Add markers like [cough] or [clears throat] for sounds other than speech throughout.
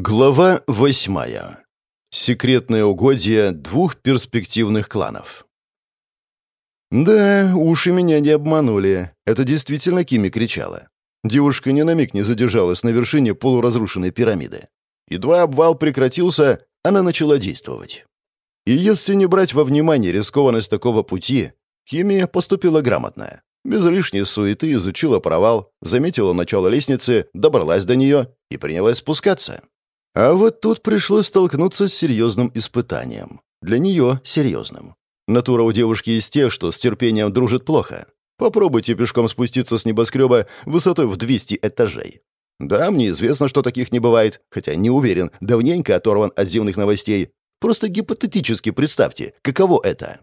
Глава восьмая. Секретные угодья двух перспективных кланов. Да, уши меня не обманули. Это действительно Кими кричала. Девушка ни на миг не задержалась на вершине полуразрушенной пирамиды. Едва обвал прекратился, она начала действовать. И если не брать во внимание рискованность такого пути, Кими поступила грамотно. Без лишней суеты изучила провал, заметила начало лестницы, добралась до нее и принялась спускаться. А вот тут пришлось столкнуться с серьезным испытанием. Для нее серьезным. Натура у девушки из тех, что с терпением дружит плохо. Попробуйте пешком спуститься с небоскреба высотой в 200 этажей. Да, мне известно, что таких не бывает, хотя не уверен, давненько оторван от земных новостей. Просто гипотетически представьте, каково это.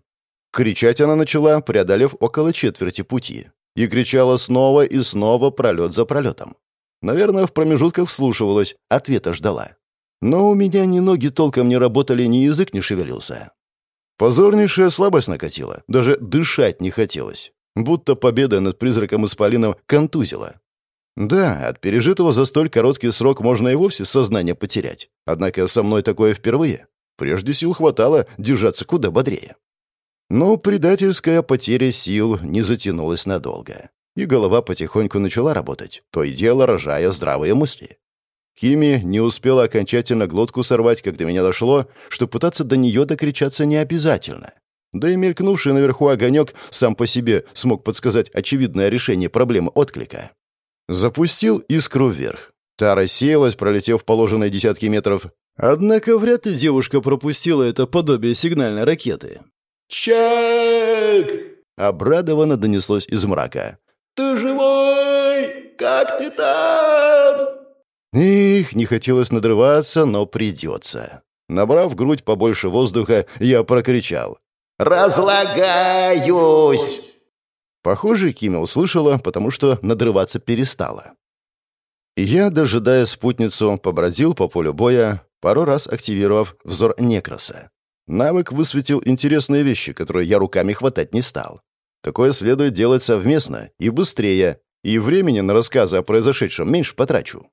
Кричать она начала, преодолев около четверти пути. И кричала снова и снова пролет за пролетом. Наверное, в промежутках вслушивалась, ответа ждала. Но у меня ни ноги толком не работали, ни язык не шевелился. Позорнейшая слабость накатила, даже дышать не хотелось. Будто победа над призраком Исполином контузила. Да, от пережитого за столь короткий срок можно и вовсе сознание потерять. Однако со мной такое впервые. Прежде сил хватало держаться куда бодрее. Но предательская потеря сил не затянулась надолго и голова потихоньку начала работать, то и дело рожая здравые мысли. Кими не успела окончательно глотку сорвать, когда меня дошло, что пытаться до нее докричаться не обязательно. Да и мелькнувший наверху огонек сам по себе смог подсказать очевидное решение проблемы отклика. Запустил искру вверх. Та рассеялась, пролетев положенные десятки метров. Однако вряд ли девушка пропустила это подобие сигнальной ракеты. «Чек!» — обрадованно донеслось из мрака. «Ты живой? Как ты там?» Их, не хотелось надрываться, но придется. Набрав грудь побольше воздуха, я прокричал. «Разлагаюсь!» Похоже, Кими услышала, потому что надрываться перестала. Я, дожидая спутницу, побродил по полю боя, пару раз активировав взор Некроса. Навык высветил интересные вещи, которые я руками хватать не стал. Такое следует делать совместно и быстрее, и времени на рассказы о произошедшем меньше потрачу.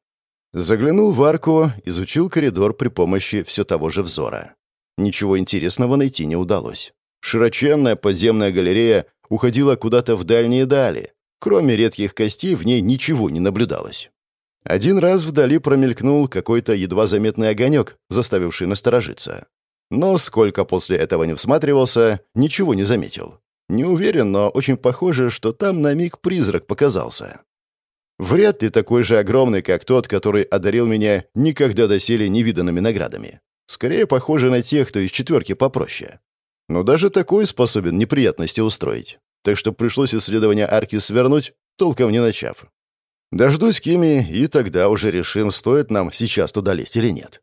Заглянул в арку, изучил коридор при помощи все того же взора. Ничего интересного найти не удалось. Широченная подземная галерея уходила куда-то в дальние дали. Кроме редких костей в ней ничего не наблюдалось. Один раз вдали промелькнул какой-то едва заметный огонек, заставивший насторожиться. Но сколько после этого не всматривался, ничего не заметил. Не уверен, но очень похоже, что там на миг призрак показался. Вряд ли такой же огромный, как тот, который одарил меня никогда доселе невиданными наградами. Скорее похоже на тех, кто из четверки попроще. Но даже такой способен неприятности устроить. Так что пришлось исследование арки свернуть, толком не начав. Дождусь Кими, и тогда уже решим, стоит нам сейчас туда лезть или нет.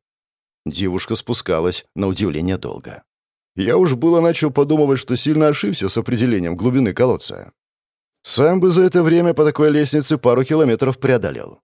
Девушка спускалась, на удивление, долго. Я уж было начал подумывать, что сильно ошибся с определением глубины колодца. Сам бы за это время по такой лестнице пару километров преодолел.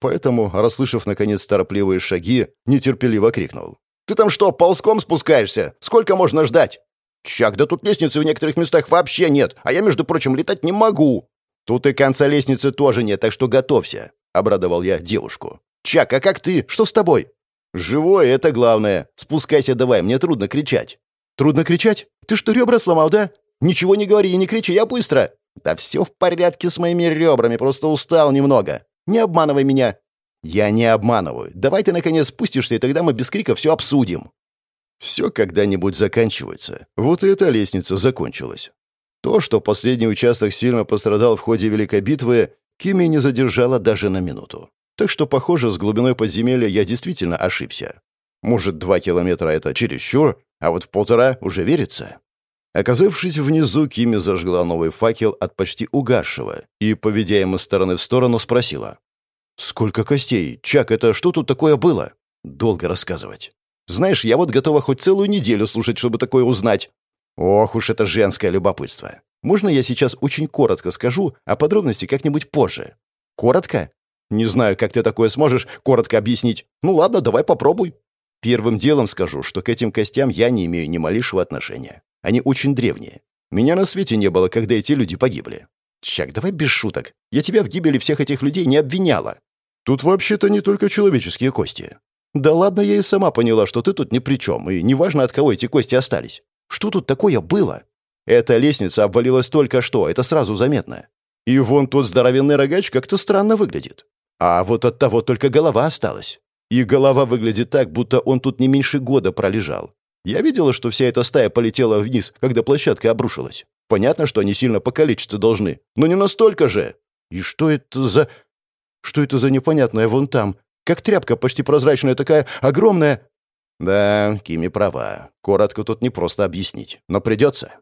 Поэтому, расслышав, наконец, торопливые шаги, нетерпеливо крикнул. «Ты там что, ползком спускаешься? Сколько можно ждать?» «Чак, да тут лестницы в некоторых местах вообще нет, а я, между прочим, летать не могу!» «Тут и конца лестницы тоже нет, так что готовься», — обрадовал я девушку. «Чак, а как ты? Что с тобой?» «Живой — это главное. Спускайся давай, мне трудно кричать». «Трудно кричать? Ты что, ребра сломал, да? Ничего не говори и не кричи, я быстро!» «Да все в порядке с моими ребрами, просто устал немного. Не обманывай меня». «Я не обманываю. Давай ты, наконец, спустишься, и тогда мы без крика все обсудим». Все когда-нибудь заканчивается. Вот и эта лестница закончилась. То, что последний участок сильно пострадал в ходе Великой битвы, Кими не задержала даже на минуту. Так что, похоже, с глубиной подземелья я действительно ошибся. Может, два километра — это чересчур, а вот в полтора уже верится. Оказавшись внизу, Кими зажгла новый факел от почти угасшего и, поведя им из стороны в сторону, спросила. «Сколько костей? Чак, это что тут такое было?» «Долго рассказывать. Знаешь, я вот готова хоть целую неделю слушать, чтобы такое узнать». «Ох уж это женское любопытство. Можно я сейчас очень коротко скажу, а подробности как-нибудь позже?» «Коротко?» «Не знаю, как ты такое сможешь коротко объяснить. Ну ладно, давай попробуй». Первым делом скажу, что к этим костям я не имею ни малейшего отношения. Они очень древние. Меня на свете не было, когда эти люди погибли. Чак, давай без шуток. Я тебя в гибели всех этих людей не обвиняла. Тут вообще-то не только человеческие кости. Да ладно, я и сама поняла, что ты тут ни при чем, и неважно, от кого эти кости остались. Что тут такое было? Эта лестница обвалилась только что, это сразу заметно. И вон тот здоровенный рогач как-то странно выглядит. А вот от того только голова осталась. И голова выглядит так, будто он тут не меньше года пролежал. Я видела, что вся эта стая полетела вниз, когда площадка обрушилась. Понятно, что они сильно покалечиться должны, но не настолько же. И что это за... Что это за непонятное вон там? Как тряпка почти прозрачная, такая огромная. Да, Кими права. Коротко тут не просто объяснить, но придется.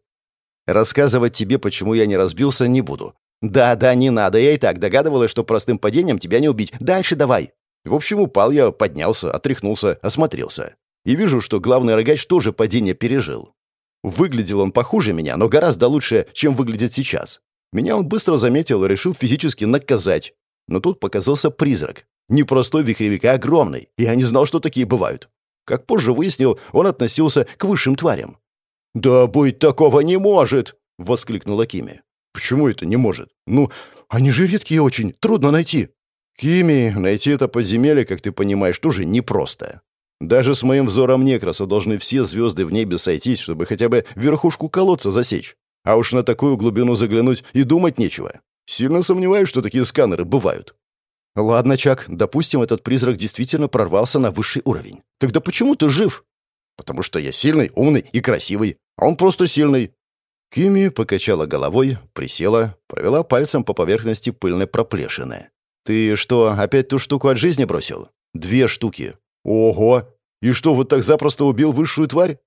Рассказывать тебе, почему я не разбился, не буду. Да, да, не надо. Я и так догадывалась, что простым падением тебя не убить. Дальше давай. В общем, упал я, поднялся, отряхнулся, осмотрелся. И вижу, что главный рогач тоже падение пережил. Выглядел он похуже меня, но гораздо лучше, чем выглядит сейчас. Меня он быстро заметил и решил физически наказать. Но тут показался призрак. Непростой вихревик, а огромный. Я не знал, что такие бывают. Как позже выяснил, он относился к высшим тварям. «Да быть такого не может!» — воскликнула Кими. «Почему это не может? Ну, они же редкие очень, трудно найти». «Кими, найти это подземелье, как ты понимаешь, тоже непросто. Даже с моим взором некраса должны все звезды в небе сойтись, чтобы хотя бы верхушку колодца засечь. А уж на такую глубину заглянуть и думать нечего. Сильно сомневаюсь, что такие сканеры бывают. «Ладно, Чак, допустим, этот призрак действительно прорвался на высший уровень. Тогда почему ты жив?» «Потому что я сильный, умный и красивый. А он просто сильный». Кими покачала головой, присела, провела пальцем по поверхности пыльной проплешины. «Ты что, опять ту штуку от жизни бросил?» «Две штуки». «Ого! И что, вот так запросто убил высшую тварь?»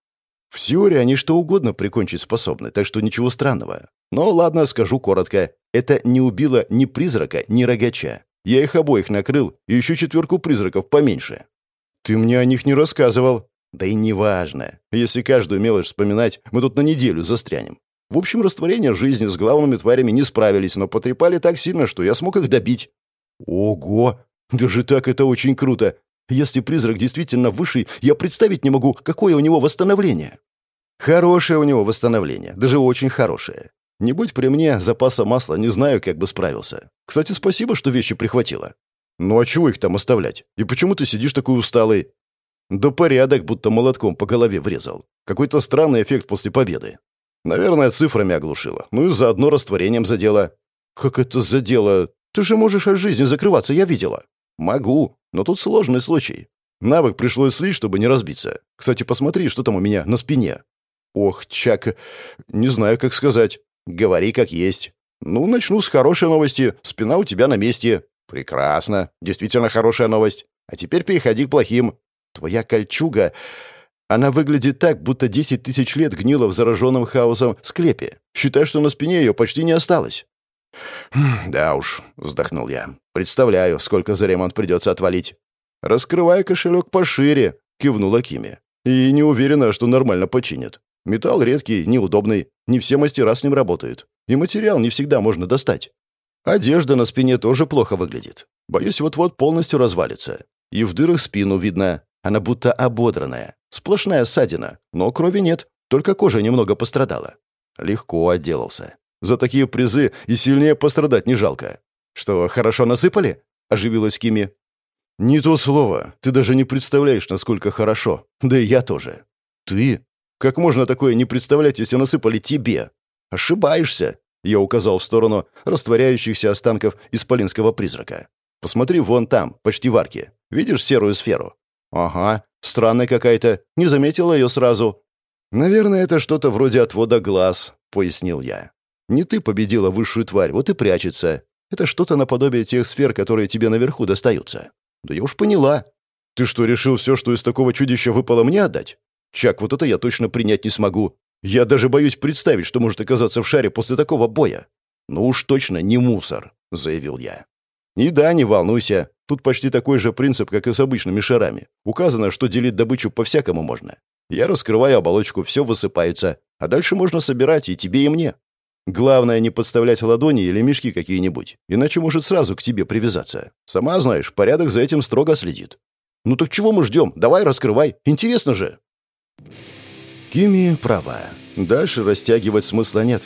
В теории они что угодно прикончить способны, так что ничего странного. Но ладно, скажу коротко. Это не убило ни призрака, ни рогача. Я их обоих накрыл, и еще четверку призраков поменьше. Ты мне о них не рассказывал. Да и неважно. Если каждую мелочь вспоминать, мы тут на неделю застрянем. В общем, растворение жизни с главными тварями не справились, но потрепали так сильно, что я смог их добить. Ого! Даже так это очень круто. Если призрак действительно высший, я представить не могу, какое у него восстановление. Хорошее у него восстановление, даже очень хорошее. Не будь при мне запаса масла, не знаю, как бы справился. Кстати, спасибо, что вещи прихватила. Ну а чего их там оставлять? И почему ты сидишь такой усталый? Да порядок, будто молотком по голове врезал. Какой-то странный эффект после победы. Наверное, цифрами оглушило. Ну и заодно растворением задело. Как это задело? Ты же можешь от жизни закрываться, я видела. Могу, но тут сложный случай. Навык пришлось слить, чтобы не разбиться. Кстати, посмотри, что там у меня на спине. Ох, Чак, не знаю, как сказать. Говори как есть. Ну, начну с хорошей новости. Спина у тебя на месте. Прекрасно. Действительно хорошая новость. А теперь переходи к плохим. Твоя кольчуга... Она выглядит так, будто 10 тысяч лет гнила в зараженном хаосом склепе. Считай, что на спине ее почти не осталось. «Хм, «Да уж», — вздохнул я. «Представляю, сколько за ремонт придется отвалить». «Раскрывай кошелек пошире», — кивнула Кими. «И не уверена, что нормально починят. Металл редкий, неудобный, не все мастера с ним работают. И материал не всегда можно достать. Одежда на спине тоже плохо выглядит. Боюсь, вот-вот полностью развалится. И в дырах спину видно. Она будто ободранная. Сплошная ссадина. Но крови нет. Только кожа немного пострадала. Легко отделался. За такие призы и сильнее пострадать не жалко. Что, хорошо насыпали? Оживилась Кими. Не то слово. Ты даже не представляешь, насколько хорошо. Да и я тоже. Ты? Как можно такое не представлять, если насыпали тебе? Ошибаешься, я указал в сторону растворяющихся останков исполинского призрака. Посмотри вон там, почти в арке. Видишь серую сферу? Ага, странная какая-то. Не заметила ее сразу. Наверное, это что-то вроде отвода глаз, пояснил я. Не ты победила высшую тварь, вот и прячется. Это что-то наподобие тех сфер, которые тебе наверху достаются. Да я уж поняла. Ты что, решил все, что из такого чудища выпало мне отдать? Чак, вот это я точно принять не смогу. Я даже боюсь представить, что может оказаться в шаре после такого боя. Ну уж точно не мусор, заявил я. И да, не волнуйся. Тут почти такой же принцип, как и с обычными шарами. Указано, что делить добычу по-всякому можно. Я раскрываю оболочку, все высыпается, а дальше можно собирать и тебе, и мне. Главное не подставлять ладони или мешки какие-нибудь, иначе может сразу к тебе привязаться. Сама знаешь, порядок за этим строго следит. Ну так чего мы ждем? Давай раскрывай. Интересно же. Кими права. Дальше растягивать смысла нет.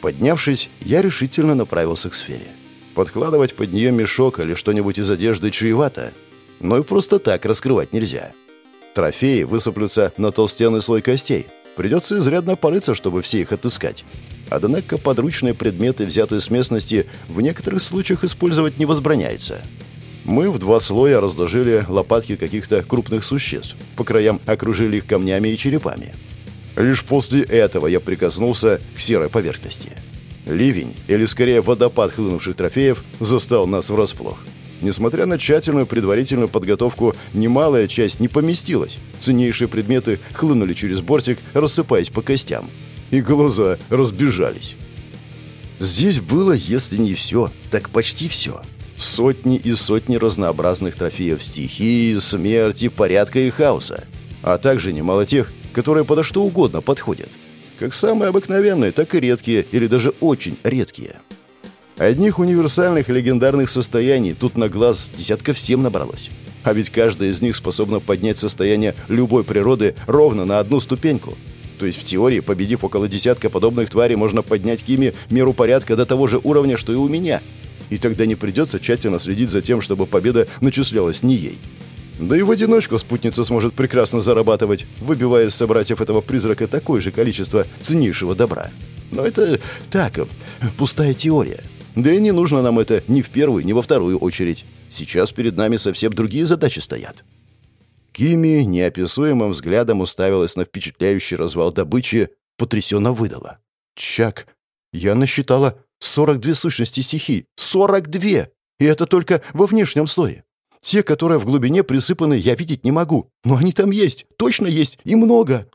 Поднявшись, я решительно направился к сфере. Подкладывать под нее мешок или что-нибудь из одежды чревато. Но и просто так раскрывать нельзя. Трофеи высыплются на толстенный слой костей. Придется изрядно порыться, чтобы все их отыскать. Однако подручные предметы, взятые с местности, в некоторых случаях использовать не возбраняется. Мы в два слоя разложили лопатки каких-то крупных существ, по краям окружили их камнями и черепами. Лишь после этого я прикоснулся к серой поверхности. Ливень, или скорее водопад хлынувших трофеев, застал нас врасплох. Несмотря на тщательную предварительную подготовку, немалая часть не поместилась. Ценнейшие предметы хлынули через бортик, рассыпаясь по костям. И глаза разбежались. Здесь было, если не все, так почти все. Сотни и сотни разнообразных трофеев стихии, смерти, порядка и хаоса. А также немало тех, которые подо что угодно подходят. Как самые обыкновенные, так и редкие, или даже очень редкие. Одних универсальных легендарных состояний тут на глаз десятка всем набралось. А ведь каждая из них способна поднять состояние любой природы ровно на одну ступеньку. То есть в теории, победив около десятка подобных тварей, можно поднять Кими меру порядка до того же уровня, что и у меня – и тогда не придется тщательно следить за тем, чтобы победа начислялась не ей. Да и в одиночку спутница сможет прекрасно зарабатывать, выбивая из собратьев этого призрака такое же количество ценнейшего добра. Но это так, пустая теория. Да и не нужно нам это ни в первую, ни во вторую очередь. Сейчас перед нами совсем другие задачи стоят. Кими неописуемым взглядом уставилась на впечатляющий развал добычи, потрясенно выдала. «Чак, я насчитала 42 сущности стихий. 42! И это только во внешнем слое. Те, которые в глубине присыпаны, я видеть не могу. Но они там есть, точно есть, и много.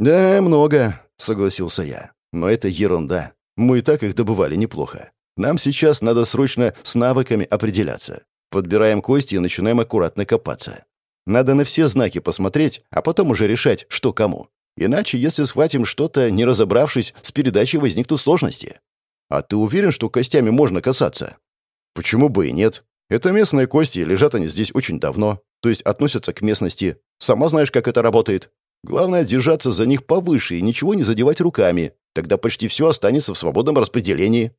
Да, много, согласился я. Но это ерунда. Мы и так их добывали неплохо. Нам сейчас надо срочно с навыками определяться. Подбираем кости и начинаем аккуратно копаться. Надо на все знаки посмотреть, а потом уже решать, что кому. Иначе, если схватим что-то, не разобравшись, с передачей возникнут сложности. А ты уверен, что костями можно касаться? Почему бы и нет? Это местные кости, лежат они здесь очень давно, то есть относятся к местности. Сама знаешь, как это работает. Главное держаться за них повыше и ничего не задевать руками. Тогда почти все останется в свободном распределении.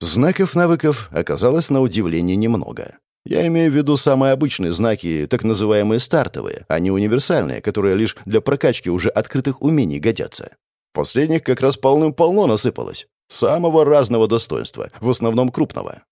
Знаков навыков оказалось на удивление немного. Я имею в виду самые обычные знаки, так называемые стартовые, а не универсальные, которые лишь для прокачки уже открытых умений годятся. Последних как раз полным-полно насыпалось. Самого разного достоинства, в основном крупного.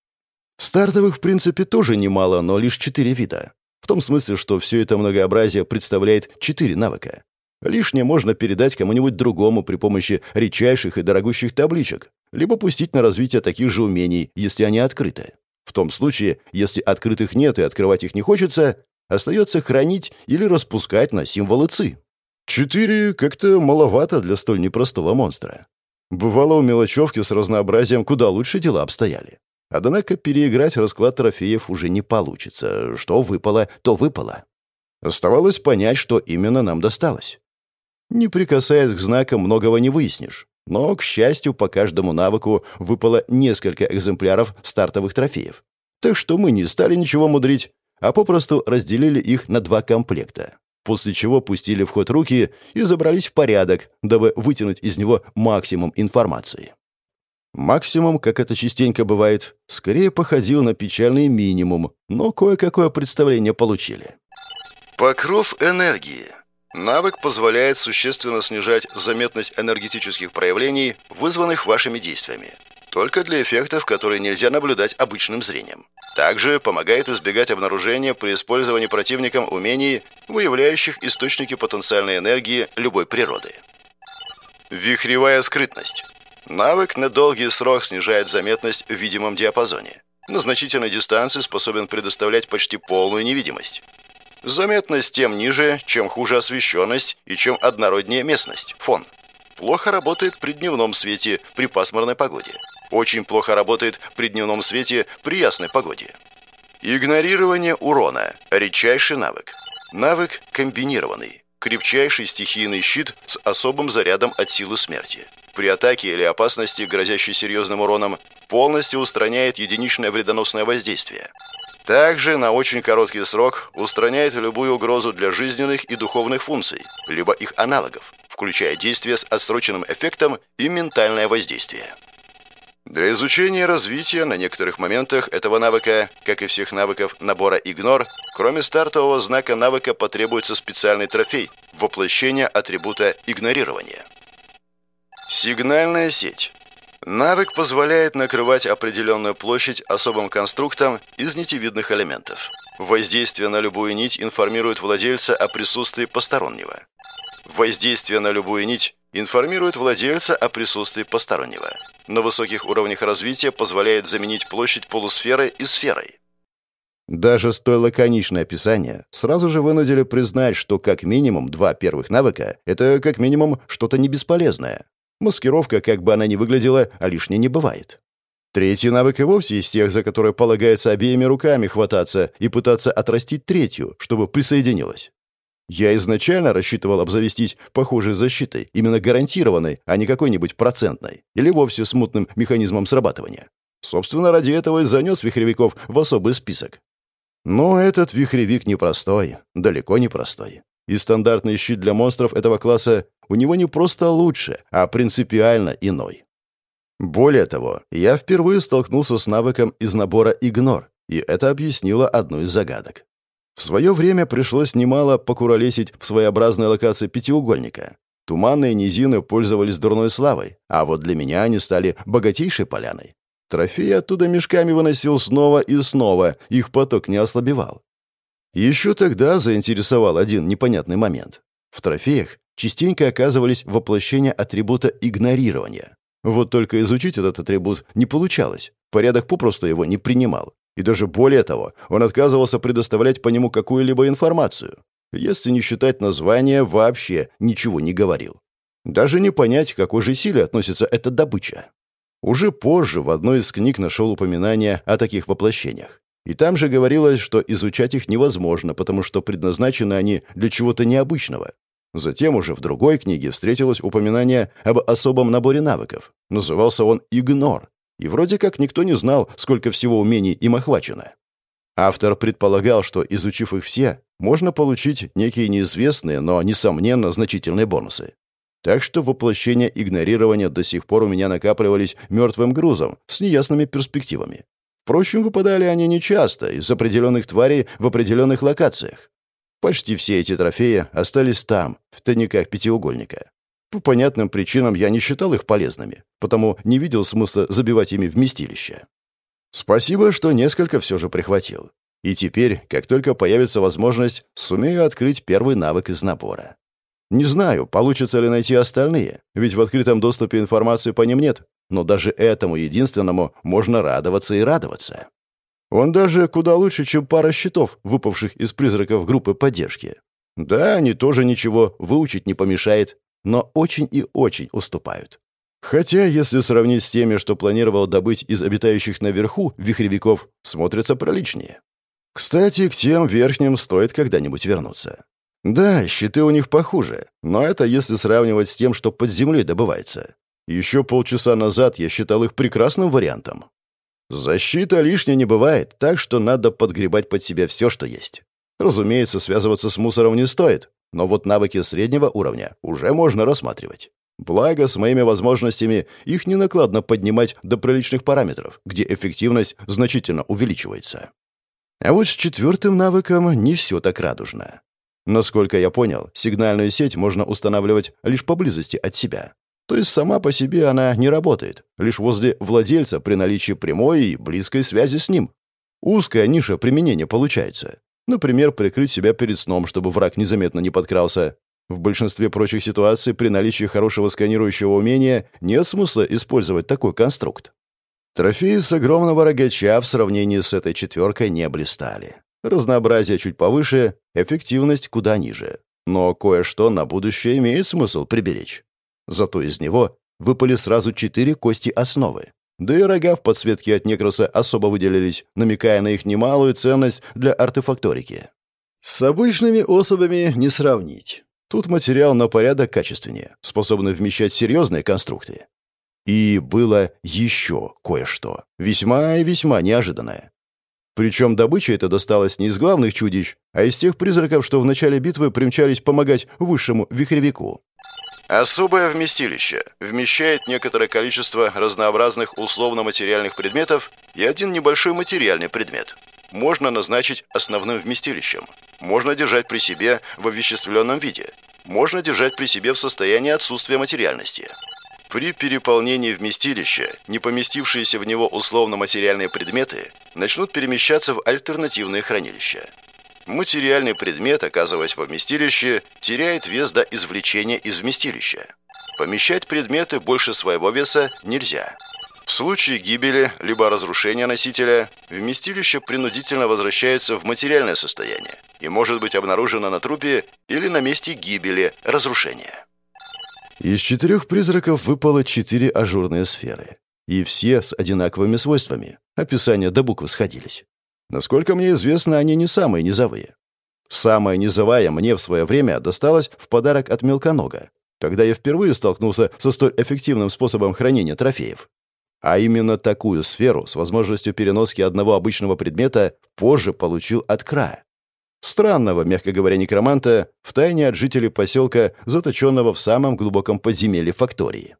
Стартовых, в принципе, тоже немало, но лишь четыре вида. В том смысле, что все это многообразие представляет четыре навыка. Лишнее можно передать кому-нибудь другому при помощи редчайших и дорогущих табличек, либо пустить на развитие таких же умений, если они открыты. В том случае, если открытых нет и открывать их не хочется, остается хранить или распускать на символы ЦИ. Четыре как-то маловато для столь непростого монстра. Бывало, у мелочевки с разнообразием куда лучше дела обстояли. Однако переиграть расклад трофеев уже не получится. Что выпало, то выпало. Оставалось понять, что именно нам досталось. Не прикасаясь к знакам, многого не выяснишь. Но, к счастью, по каждому навыку выпало несколько экземпляров стартовых трофеев. Так что мы не стали ничего мудрить, а попросту разделили их на два комплекта после чего пустили в ход руки и забрались в порядок, дабы вытянуть из него максимум информации. Максимум, как это частенько бывает, скорее походил на печальный минимум, но кое-какое представление получили. Покров энергии. Навык позволяет существенно снижать заметность энергетических проявлений, вызванных вашими действиями. Только для эффектов, которые нельзя наблюдать обычным зрением. Также помогает избегать обнаружения при использовании противником умений, выявляющих источники потенциальной энергии любой природы. Вихревая скрытность. Навык на долгий срок снижает заметность в видимом диапазоне. На значительной дистанции способен предоставлять почти полную невидимость. Заметность тем ниже, чем хуже освещенность и чем однороднее местность, фон. Плохо работает при дневном свете, при пасмурной погоде. Очень плохо работает при дневном свете при ясной погоде. Игнорирование урона – редчайший навык. Навык комбинированный. Крепчайший стихийный щит с особым зарядом от силы смерти. При атаке или опасности, грозящей серьезным уроном, полностью устраняет единичное вредоносное воздействие. Также на очень короткий срок устраняет любую угрозу для жизненных и духовных функций, либо их аналогов, включая действия с отсроченным эффектом и ментальное воздействие. Для изучения развития на некоторых моментах этого навыка, как и всех навыков набора «Игнор», кроме стартового знака навыка потребуется специальный трофей – воплощение атрибута игнорирования. Сигнальная сеть. Навык позволяет накрывать определенную площадь особым конструктом из нитевидных элементов. Воздействие на любую нить информирует владельца о присутствии постороннего. Воздействие на любую нить информирует владельца о присутствии постороннего. На высоких уровнях развития позволяет заменить площадь полусферы и сферой. Даже столь лаконичное описание сразу же вынудили признать, что как минимум два первых навыка — это как минимум что-то не бесполезное. Маскировка, как бы она ни выглядела, а лишней не бывает. Третий навык и вовсе из тех, за которые полагается обеими руками хвататься и пытаться отрастить третью, чтобы присоединилась. Я изначально рассчитывал обзавестись похожей защитой, именно гарантированной, а не какой-нибудь процентной, или вовсе смутным механизмом срабатывания. Собственно, ради этого и занес вихревиков в особый список. Но этот вихревик непростой, далеко не простой. И стандартный щит для монстров этого класса у него не просто лучше, а принципиально иной. Более того, я впервые столкнулся с навыком из набора «Игнор», и это объяснило одну из загадок. В свое время пришлось немало покуролесить в своеобразной локации пятиугольника. Туманные низины пользовались дурной славой, а вот для меня они стали богатейшей поляной. Трофеи оттуда мешками выносил снова и снова, их поток не ослабевал. Еще тогда заинтересовал один непонятный момент. В трофеях частенько оказывались воплощения атрибута игнорирования. Вот только изучить этот атрибут не получалось, порядок попросту его не принимал. И даже более того, он отказывался предоставлять по нему какую-либо информацию. Если не считать название, вообще ничего не говорил. Даже не понять, к какой же силе относится эта добыча. Уже позже в одной из книг нашел упоминание о таких воплощениях. И там же говорилось, что изучать их невозможно, потому что предназначены они для чего-то необычного. Затем уже в другой книге встретилось упоминание об особом наборе навыков. Назывался он «Игнор», и вроде как никто не знал, сколько всего умений им охвачено. Автор предполагал, что, изучив их все, можно получить некие неизвестные, но, несомненно, значительные бонусы. Так что воплощения игнорирования до сих пор у меня накапливались мертвым грузом, с неясными перспективами. Впрочем, выпадали они нечасто, из определенных тварей в определенных локациях. Почти все эти трофеи остались там, в тайниках пятиугольника. По понятным причинам я не считал их полезными, потому не видел смысла забивать ими вместилище. Спасибо, что несколько все же прихватил. И теперь, как только появится возможность, сумею открыть первый навык из набора. Не знаю, получится ли найти остальные, ведь в открытом доступе информации по ним нет, но даже этому единственному можно радоваться и радоваться. Он даже куда лучше, чем пара щитов, выпавших из призраков группы поддержки. Да, они тоже ничего, выучить не помешает, но очень и очень уступают. Хотя, если сравнить с теми, что планировал добыть из обитающих наверху вихревиков, смотрятся приличнее. Кстати, к тем верхним стоит когда-нибудь вернуться. Да, щиты у них похуже, но это если сравнивать с тем, что под землей добывается. Еще полчаса назад я считал их прекрасным вариантом. Защита лишней не бывает, так что надо подгребать под себя все, что есть. Разумеется, связываться с мусором не стоит, но вот навыки среднего уровня уже можно рассматривать. Благо, с моими возможностями их не накладно поднимать до приличных параметров, где эффективность значительно увеличивается. А вот с четвертым навыком не все так радужно. Насколько я понял, сигнальную сеть можно устанавливать лишь поблизости от себя. То есть сама по себе она не работает, лишь возле владельца при наличии прямой и близкой связи с ним. Узкая ниша применения получается. Например, прикрыть себя перед сном, чтобы враг незаметно не подкрался. В большинстве прочих ситуаций при наличии хорошего сканирующего умения нет смысла использовать такой конструкт. Трофеи с огромного рогача в сравнении с этой четверкой не блистали. Разнообразие чуть повыше, эффективность куда ниже. Но кое-что на будущее имеет смысл приберечь. Зато из него выпали сразу четыре кости основы. Да и рога в подсветке от некроса особо выделились, намекая на их немалую ценность для артефакторики. С обычными особами не сравнить. Тут материал на порядок качественнее, способный вмещать серьезные конструкты. И было еще кое-что, весьма и весьма неожиданное. Причем добыча эта досталась не из главных чудищ, а из тех призраков, что в начале битвы примчались помогать высшему вихревику. Особое вместилище вмещает некоторое количество разнообразных условно-материальных предметов и один небольшой материальный предмет. Можно назначить основным вместилищем. Можно держать при себе в овеществленном виде. Можно держать при себе в состоянии отсутствия материальности. При переполнении вместилища, не поместившиеся в него условно-материальные предметы, начнут перемещаться в альтернативные хранилища. Материальный предмет, оказываясь во вместилище, теряет вес до извлечения из вместилища. Помещать предметы больше своего веса нельзя. В случае гибели либо разрушения носителя, вместилище принудительно возвращается в материальное состояние и может быть обнаружено на трупе или на месте гибели, разрушения. Из четырех призраков выпало четыре ажурные сферы. И все с одинаковыми свойствами. Описания до буквы сходились. Насколько мне известно, они не самые низовые. Самая низовая мне в свое время досталась в подарок от Мелконога, когда я впервые столкнулся со столь эффективным способом хранения трофеев. А именно такую сферу с возможностью переноски одного обычного предмета позже получил от края. Странного, мягко говоря, некроманта, втайне от жителей поселка, заточенного в самом глубоком подземелье фактории.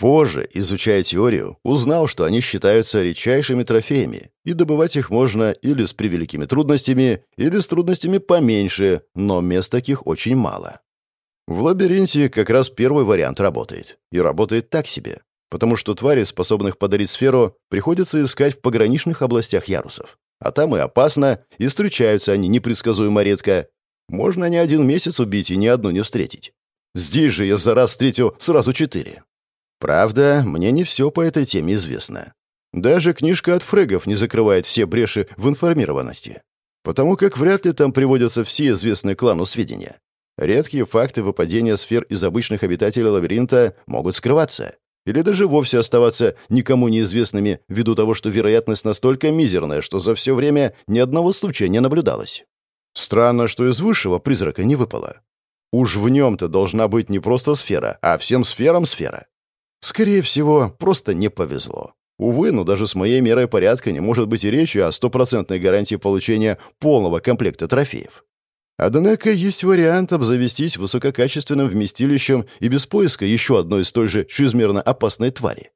Позже, изучая теорию, узнал, что они считаются редчайшими трофеями, и добывать их можно или с превеликими трудностями, или с трудностями поменьше, но мест таких очень мало. В лабиринте как раз первый вариант работает. И работает так себе, потому что твари, способных подарить сферу, приходится искать в пограничных областях ярусов. А там и опасно, и встречаются они непредсказуемо редко. Можно не один месяц убить и ни одну не встретить. Здесь же я за раз встретил сразу четыре. Правда, мне не все по этой теме известно. Даже книжка от фрегов не закрывает все бреши в информированности. Потому как вряд ли там приводятся все известные клану сведения. Редкие факты выпадения сфер из обычных обитателей лабиринта могут скрываться. Или даже вовсе оставаться никому неизвестными ввиду того, что вероятность настолько мизерная, что за все время ни одного случая не наблюдалось. Странно, что из высшего призрака не выпало. Уж в нем-то должна быть не просто сфера, а всем сферам сфера. Скорее всего, просто не повезло. Увы, но даже с моей мерой порядка не может быть и речи о стопроцентной гарантии получения полного комплекта трофеев. Однако есть вариант обзавестись высококачественным вместилищем и без поиска еще одной столь же чрезмерно опасной твари.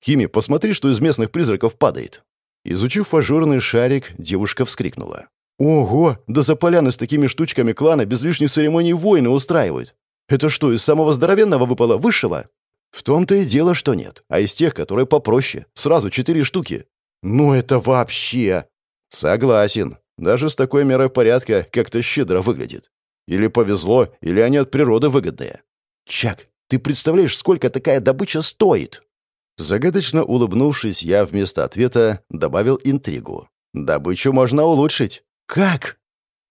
«Кими, посмотри, что из местных призраков падает». Изучив ажурный шарик, девушка вскрикнула. «Ого! Да за поляны с такими штучками клана без лишних церемоний войны устраивают! Это что, из самого здоровенного выпало высшего?» В том-то и дело, что нет. А из тех, которые попроще. Сразу четыре штуки. Ну это вообще... Согласен. Даже с такой мерой порядка как-то щедро выглядит. Или повезло, или они от природы выгодные. Чак, ты представляешь, сколько такая добыча стоит? Загадочно улыбнувшись, я вместо ответа добавил интригу. Добычу можно улучшить. Как?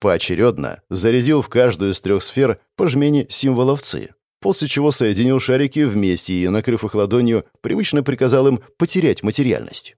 Поочередно зарядил в каждую из трех сфер по жмени символов ЦИ после чего соединил шарики вместе и, накрыв их ладонью, привычно приказал им потерять материальность.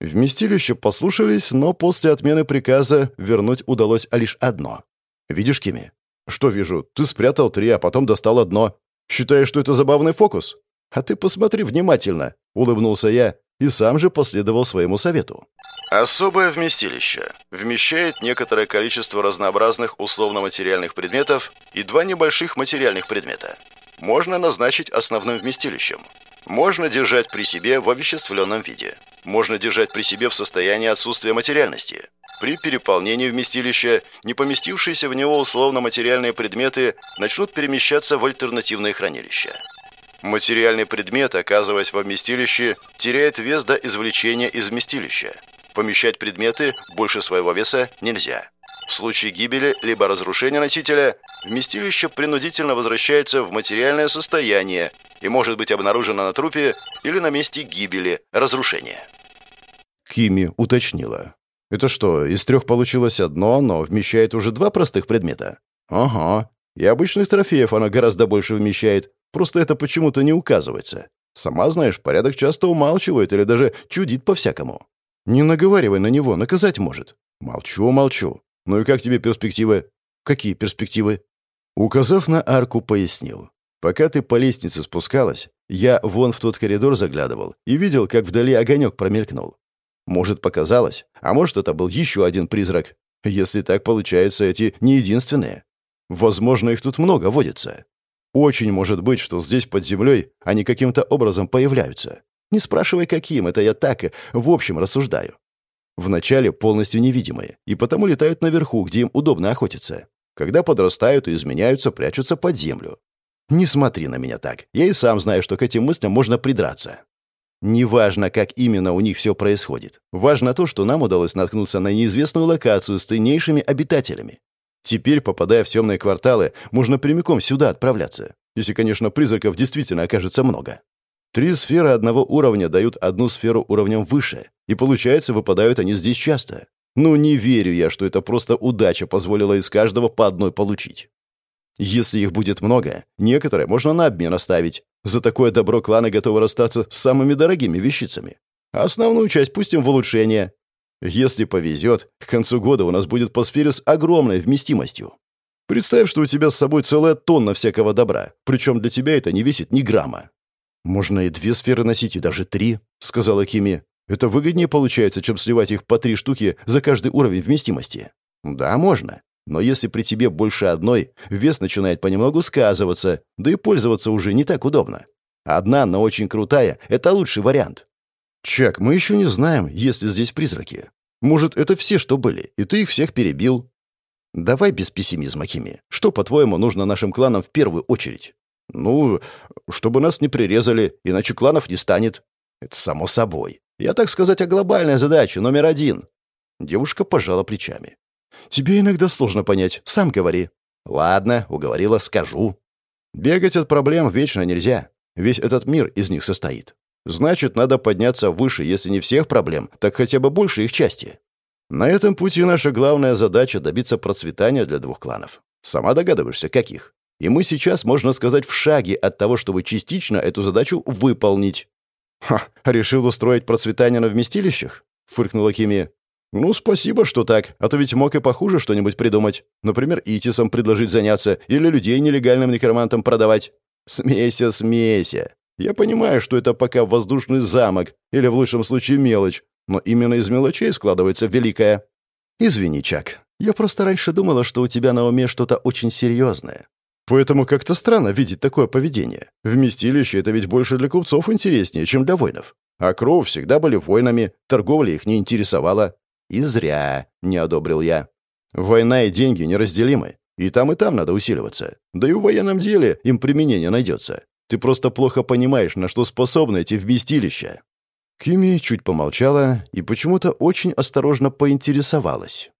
Вместилище послушались, но после отмены приказа вернуть удалось лишь одно. «Видишь, Кими?» «Что вижу? Ты спрятал три, а потом достал одно. Считаешь, что это забавный фокус?» «А ты посмотри внимательно», — улыбнулся я и сам же последовал своему совету. Особое вместилище вмещает некоторое количество разнообразных условно-материальных предметов и два небольших материальных предмета можно назначить основным вместилищем. Можно держать при себе в овеществленном виде. Можно держать при себе в состоянии отсутствия материальности. При переполнении вместилища не поместившиеся в него условно-материальные предметы начнут перемещаться в альтернативные хранилища. Материальный предмет, оказываясь во вместилище, теряет вес до извлечения из вместилища. Помещать предметы больше своего веса нельзя. В случае гибели либо разрушения носителя, вместилище принудительно возвращается в материальное состояние и может быть обнаружено на трупе или на месте гибели, разрушения. Кими уточнила. «Это что, из трех получилось одно, но вмещает уже два простых предмета?» «Ага. И обычных трофеев она гораздо больше вмещает. Просто это почему-то не указывается. Сама знаешь, порядок часто умалчивает или даже чудит по-всякому. Не наговаривай на него, наказать может. Молчу, молчу. «Ну и как тебе перспективы?» «Какие перспективы?» Указав на арку, пояснил. «Пока ты по лестнице спускалась, я вон в тот коридор заглядывал и видел, как вдали огонек промелькнул. Может, показалось, а может, это был еще один призрак. Если так получается, эти не единственные. Возможно, их тут много водится. Очень может быть, что здесь под землей они каким-то образом появляются. Не спрашивай, каким, это я так, в общем, рассуждаю. Вначале полностью невидимые, и потому летают наверху, где им удобно охотиться. Когда подрастают и изменяются, прячутся под землю. Не смотри на меня так. Я и сам знаю, что к этим мыслям можно придраться. Неважно, как именно у них все происходит. Важно то, что нам удалось наткнуться на неизвестную локацию с ценнейшими обитателями. Теперь, попадая в темные кварталы, можно прямиком сюда отправляться. Если, конечно, призраков действительно окажется много. Три сферы одного уровня дают одну сферу уровнем выше, и получается, выпадают они здесь часто. Ну, не верю я, что это просто удача позволила из каждого по одной получить. Если их будет много, некоторые можно на обмен оставить. За такое добро кланы готовы расстаться с самыми дорогими вещицами. Основную часть пустим в улучшение. Если повезет, к концу года у нас будет по сфере с огромной вместимостью. Представь, что у тебя с собой целая тонна всякого добра, причем для тебя это не весит ни грамма. «Можно и две сферы носить, и даже три», — сказала Кими. «Это выгоднее получается, чем сливать их по три штуки за каждый уровень вместимости». «Да, можно. Но если при тебе больше одной, вес начинает понемногу сказываться, да и пользоваться уже не так удобно. Одна, но очень крутая — это лучший вариант». «Чак, мы еще не знаем, есть ли здесь призраки. Может, это все, что были, и ты их всех перебил?» «Давай без пессимизма, Кими. Что, по-твоему, нужно нашим кланам в первую очередь?» «Ну, чтобы нас не прирезали, иначе кланов не станет». «Это само собой. Я, так сказать, о глобальной задаче, номер один». Девушка пожала плечами. «Тебе иногда сложно понять. Сам говори». «Ладно, уговорила, скажу». «Бегать от проблем вечно нельзя. Весь этот мир из них состоит. Значит, надо подняться выше, если не всех проблем, так хотя бы больше их части. На этом пути наша главная задача — добиться процветания для двух кланов. Сама догадываешься, каких? И мы сейчас, можно сказать, в шаге от того, чтобы частично эту задачу выполнить. «Ха, решил устроить процветание на вместилищах?» — фыркнула Кими. «Ну, спасибо, что так, а то ведь мог и похуже что-нибудь придумать. Например, Итисом предложить заняться или людей нелегальным некромантам продавать. Смейся, смейся. Я понимаю, что это пока воздушный замок, или в лучшем случае мелочь, но именно из мелочей складывается великое. Извини, Чак, я просто раньше думала, что у тебя на уме что-то очень серьезное. Поэтому как-то странно видеть такое поведение. Вместилище — это ведь больше для купцов интереснее, чем для воинов. А Кроу всегда были воинами, торговля их не интересовала. И зря, не одобрил я. Война и деньги неразделимы. И там, и там надо усиливаться. Да и в военном деле им применение найдется. Ты просто плохо понимаешь, на что способны эти вместилища». Кими чуть помолчала и почему-то очень осторожно поинтересовалась.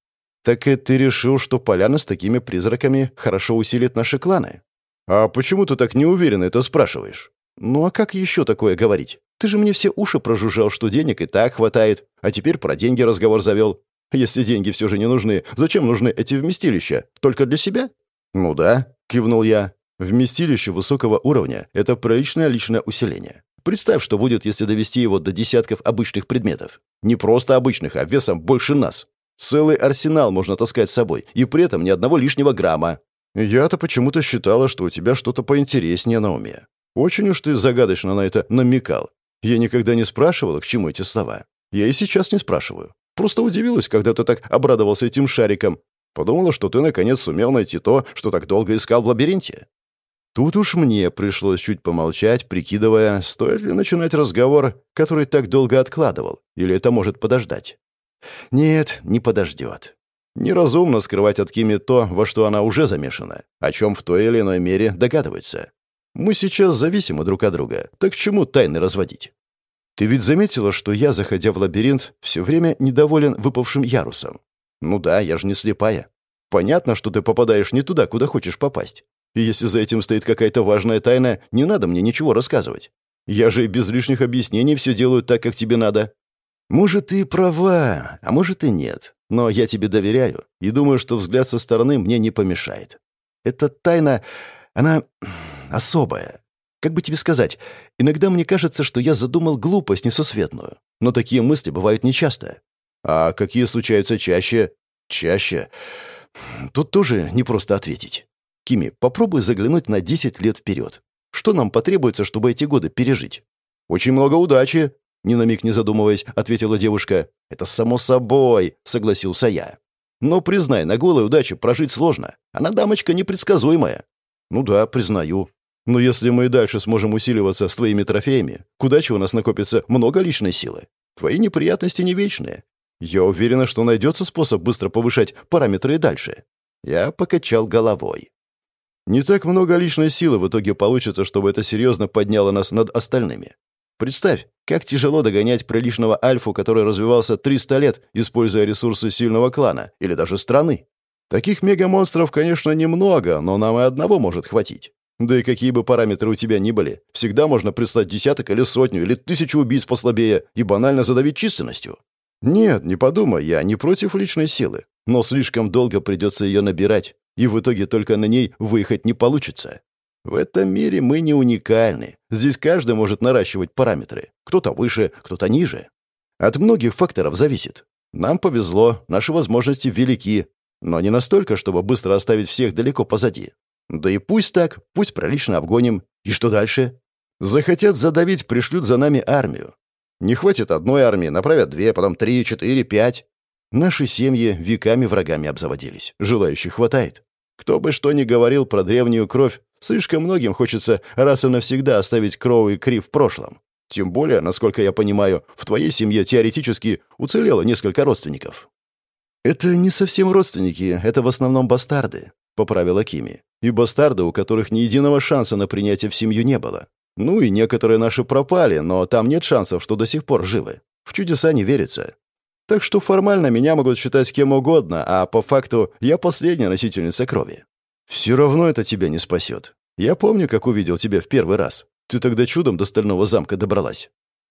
«Так и ты решил, что поляна с такими призраками хорошо усилит наши кланы?» «А почему ты так неуверенно это спрашиваешь?» «Ну а как еще такое говорить? Ты же мне все уши прожужжал, что денег и так хватает, а теперь про деньги разговор завел. Если деньги все же не нужны, зачем нужны эти вместилища? Только для себя?» «Ну да», — кивнул я. «Вместилище высокого уровня — это приличное личное усиление. Представь, что будет, если довести его до десятков обычных предметов. Не просто обычных, а весом больше нас. Целый арсенал можно таскать с собой, и при этом ни одного лишнего грамма. Я-то почему-то считала, что у тебя что-то поинтереснее на уме. Очень уж ты загадочно на это намекал. Я никогда не спрашивала, к чему эти слова. Я и сейчас не спрашиваю. Просто удивилась, когда ты так обрадовался этим шариком. Подумала, что ты наконец сумел найти то, что так долго искал в лабиринте. Тут уж мне пришлось чуть помолчать, прикидывая, стоит ли начинать разговор, который так долго откладывал, или это может подождать. Нет, не подождет. Неразумно скрывать от Кими то, во что она уже замешана, о чем в той или иной мере догадывается. Мы сейчас зависимы друг от друга, так чему тайны разводить? Ты ведь заметила, что я, заходя в лабиринт, все время недоволен выпавшим ярусом? Ну да, я же не слепая. Понятно, что ты попадаешь не туда, куда хочешь попасть. И если за этим стоит какая-то важная тайна, не надо мне ничего рассказывать. Я же без лишних объяснений все делаю так, как тебе надо. Может, ты права, а может и нет. Но я тебе доверяю и думаю, что взгляд со стороны мне не помешает. Эта тайна, она [clears throat] особая. Как бы тебе сказать, иногда мне кажется, что я задумал глупость несусветную. Но такие мысли бывают нечасто. А какие случаются чаще? Чаще. Тут тоже непросто ответить. Кими, попробуй заглянуть на 10 лет вперед. Что нам потребуется, чтобы эти годы пережить? Очень много удачи, ни на миг не задумываясь, ответила девушка. «Это само собой», — согласился я. «Но признай, на голой удаче прожить сложно. Она дамочка непредсказуемая». «Ну да, признаю. Но если мы и дальше сможем усиливаться с твоими трофеями, к удаче у нас накопится много личной силы. Твои неприятности не вечные. Я уверена, что найдется способ быстро повышать параметры и дальше. Я покачал головой. Не так много личной силы в итоге получится, чтобы это серьезно подняло нас над остальными. Представь, как тяжело догонять приличного альфу, который развивался 300 лет, используя ресурсы сильного клана или даже страны. Таких мегамонстров, конечно, немного, но нам и одного может хватить. Да и какие бы параметры у тебя ни были, всегда можно прислать десяток или сотню, или тысячу убийц послабее и банально задавить численностью. Нет, не подумай, я не против личной силы, но слишком долго придется ее набирать, и в итоге только на ней выехать не получится. В этом мире мы не уникальны. Здесь каждый может наращивать параметры. Кто-то выше, кто-то ниже. От многих факторов зависит. Нам повезло, наши возможности велики, но не настолько, чтобы быстро оставить всех далеко позади. Да и пусть так, пусть прилично обгоним. И что дальше? Захотят задавить, пришлют за нами армию. Не хватит одной армии, направят две, потом три, четыре, пять. Наши семьи веками врагами обзаводились. Желающих хватает. Кто бы что ни говорил про древнюю кровь, слишком многим хочется раз и навсегда оставить Кроу и Кри в прошлом. Тем более, насколько я понимаю, в твоей семье теоретически уцелело несколько родственников. «Это не совсем родственники, это в основном бастарды», — поправила Кими. «И бастарды, у которых ни единого шанса на принятие в семью не было. Ну и некоторые наши пропали, но там нет шансов, что до сих пор живы. В чудеса не верится. Так что формально меня могут считать кем угодно, а по факту я последняя носительница крови. Все равно это тебя не спасет. Я помню, как увидел тебя в первый раз. Ты тогда чудом до стального замка добралась.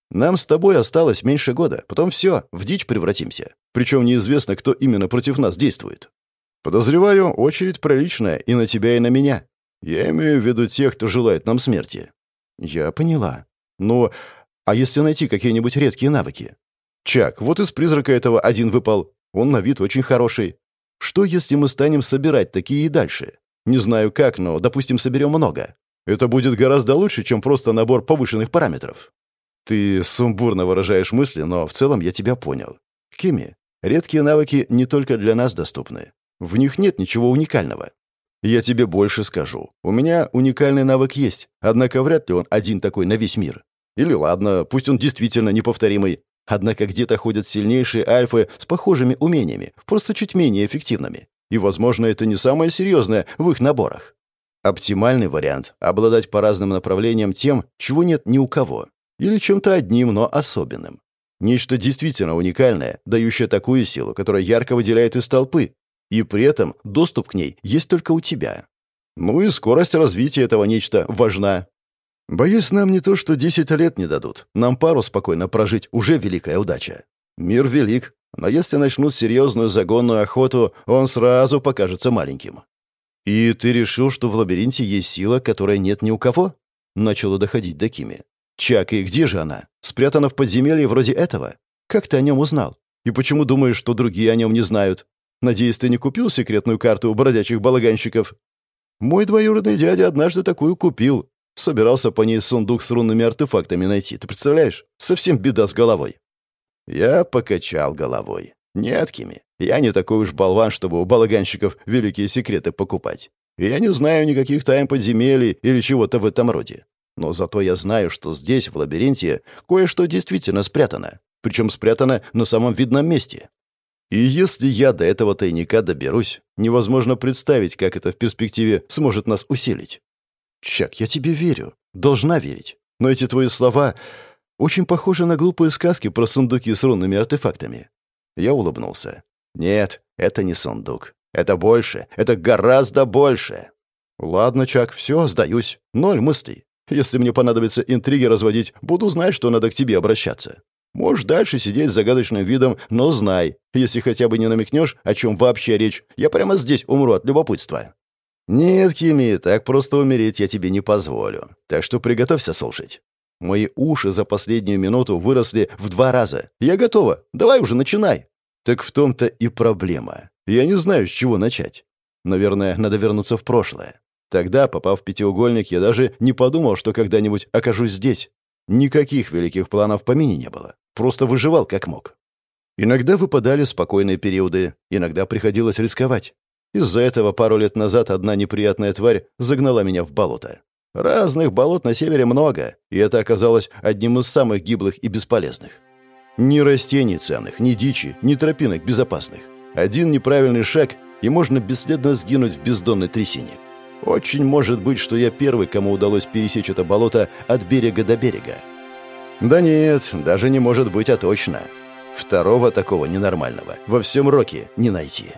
Нам с тобой осталось меньше года, потом все, в дичь превратимся. Причем неизвестно, кто именно против нас действует. Подозреваю, очередь приличная и на тебя, и на меня. Я имею в виду тех, кто желает нам смерти. Я поняла. Но а если найти какие-нибудь редкие навыки? Чак, вот из призрака этого один выпал. Он на вид очень хороший. Что, если мы станем собирать такие и дальше? Не знаю как, но, допустим, соберем много. Это будет гораздо лучше, чем просто набор повышенных параметров. Ты сумбурно выражаешь мысли, но в целом я тебя понял. Кими, редкие навыки не только для нас доступны. В них нет ничего уникального. Я тебе больше скажу. У меня уникальный навык есть, однако вряд ли он один такой на весь мир. Или ладно, пусть он действительно неповторимый. Однако где-то ходят сильнейшие альфы с похожими умениями, просто чуть менее эффективными. И, возможно, это не самое серьезное в их наборах. Оптимальный вариант — обладать по разным направлениям тем, чего нет ни у кого. Или чем-то одним, но особенным. Нечто действительно уникальное, дающее такую силу, которая ярко выделяет из толпы. И при этом доступ к ней есть только у тебя. Ну и скорость развития этого нечто важна. Боюсь, нам не то что 10 лет не дадут. Нам пару спокойно прожить уже великая удача. Мир велик, но если начнут серьезную загонную охоту, он сразу покажется маленьким. «И ты решил, что в лабиринте есть сила, которой нет ни у кого?» Начало доходить до Кими. Чак, и где же она? Спрятана в подземелье вроде этого? Как ты о нем узнал? И почему думаешь, что другие о нем не знают? Надеюсь, ты не купил секретную карту у бродячих балаганщиков? Мой двоюродный дядя однажды такую купил. Собирался по ней сундук с рунными артефактами найти. Ты представляешь? Совсем беда с головой. Я покачал головой. Нет, Кими, я не такой уж болван, чтобы у балаганщиков великие секреты покупать. Я не знаю никаких тайн подземелий или чего-то в этом роде. Но зато я знаю, что здесь, в лабиринте, кое-что действительно спрятано. Причем спрятано на самом видном месте. И если я до этого тайника доберусь, невозможно представить, как это в перспективе сможет нас усилить. Чак, я тебе верю. Должна верить. Но эти твои слова очень похожи на глупые сказки про сундуки с рунными артефактами. Я улыбнулся. Нет, это не сундук. Это больше. Это гораздо больше. Ладно, Чак, все, сдаюсь. Ноль мыслей. Если мне понадобится интриги разводить, буду знать, что надо к тебе обращаться. Можешь дальше сидеть с загадочным видом, но знай, если хотя бы не намекнешь, о чем вообще речь, я прямо здесь умру от любопытства». «Нет, Кими, так просто умереть я тебе не позволю. Так что приготовься слушать. Мои уши за последнюю минуту выросли в два раза. Я готова. Давай уже начинай». Так в том-то и проблема. Я не знаю, с чего начать. Наверное, надо вернуться в прошлое. Тогда, попав в пятиугольник, я даже не подумал, что когда-нибудь окажусь здесь. Никаких великих планов по мини не было. Просто выживал как мог. Иногда выпадали спокойные периоды, иногда приходилось рисковать. Из-за этого пару лет назад одна неприятная тварь загнала меня в болото. Разных болот на севере много, и это оказалось одним из самых гиблых и бесполезных. Ни растений ценных, ни дичи, ни тропинок безопасных. Один неправильный шаг, и можно бесследно сгинуть в бездонной трясине. Очень может быть, что я первый, кому удалось пересечь это болото от берега до берега. Да нет, даже не может быть, а точно. Второго такого ненормального во всем роке не найти.